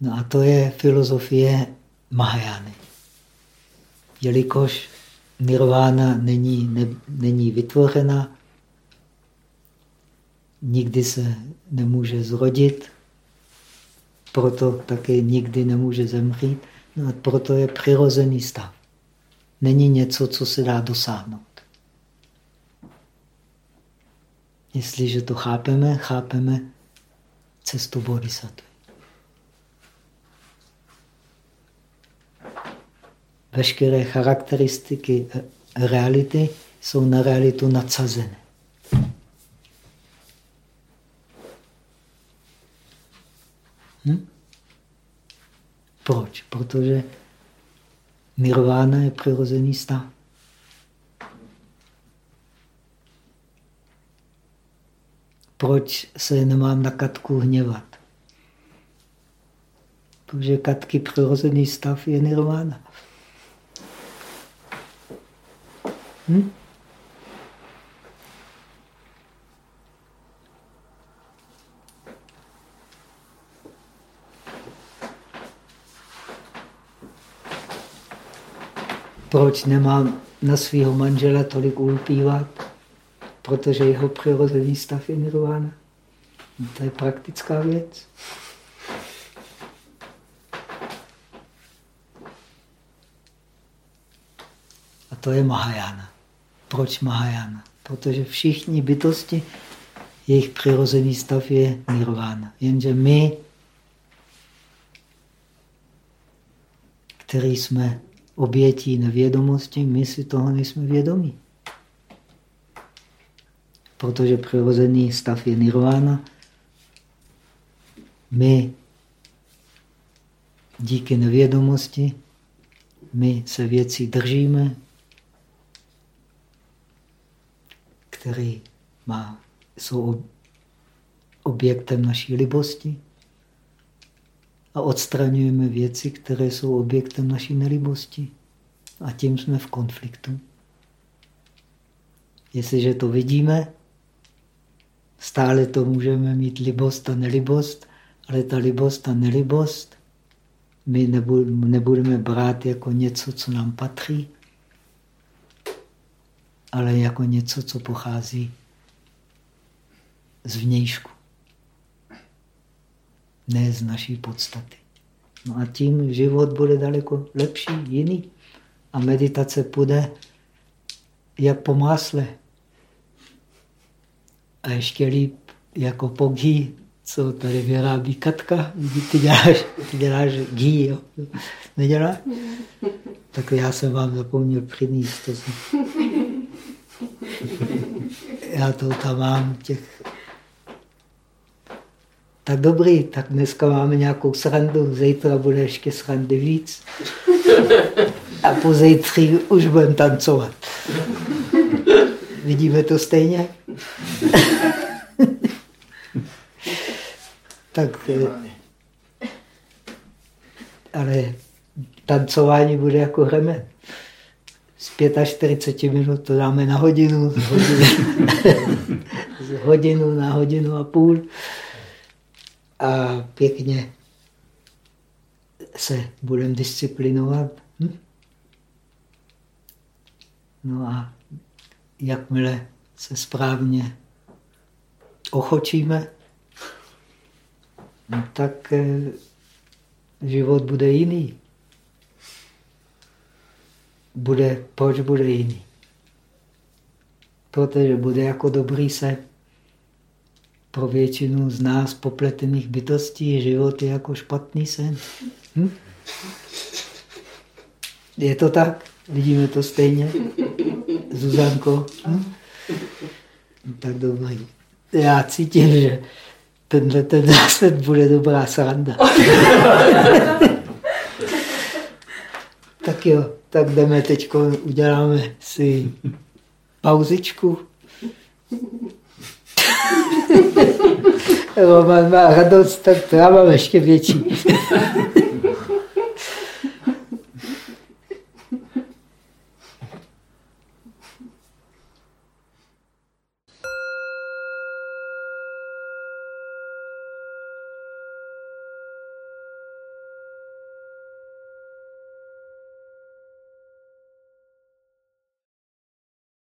No a to je filozofie Mahajány. Jelikož nirvána není, ne, není vytvořena, nikdy se nemůže zrodit, proto také nikdy nemůže zemřít. No a proto je přirozený stav. Není něco, co se dá dosáhnout. Jestliže to chápeme, chápeme cestu bodhisattva. Veškeré charakteristiky reality jsou na realitu nadsazené. Proč? Protože nirvána je přirozený stav. Proč se nemám na katku hněvat? Protože katky přirozený stav je nirvána. Hm? Proč nemám na svého manžela tolik ulpívat? Protože jeho přirozený stav je nirvána. No, to je praktická věc. A to je Mahajana. Proč Mahajana? Protože všichni bytosti, jejich přirozený stav je nirvána. Jenže my, který jsme obětí nevědomosti, my si toho nejsme vědomí. protože přirozený stav je nirvana. My díky nevědomosti, my se věcí držíme, které má, jsou objektem naší libosti a odstraňujeme věci, které jsou objektem naší nelibosti. A tím jsme v konfliktu. Jestliže to vidíme, stále to můžeme mít libost a nelibost, ale ta libost a nelibost my nebudeme brát jako něco, co nám patří, ale jako něco, co pochází z vnějšku, ne z naší podstaty. No a tím život bude daleko lepší, jiný. A meditace půjde jak po másle. A ještě líp jako po gí, co tady vyrábí Katka. Ty děláš, ty děláš gí, jo? Neděláš? Tak já jsem vám zapomněl přinést. Já to tam mám těch... Tak dobrý, tak dneska máme nějakou srandu, zítra bude ještě srandy víc. A po zítří už budeme tancovat. Vidíme to stejně? tak, eh, ale tancování bude jako hremen. Z 45 minut to dáme na hodinu, hodinu, hodinu na hodinu a půl a pěkně se budeme disciplinovat. Hm? No a jakmile se správně ochočíme, no tak eh, život bude jiný. Bude, proč bude jiný? Protože bude jako dobrý sen. Pro většinu z nás popletených bytostí život je jako špatný sen. Hm? Je to tak? Vidíme to stejně? Zuzanko? Hm? Tak dobrý. Já cítím, že tenhle ten zásad bude dobrá sranda. tak jo, tak jdeme teď, uděláme si pauzičku. Roman má radost, tak mám ještě větší.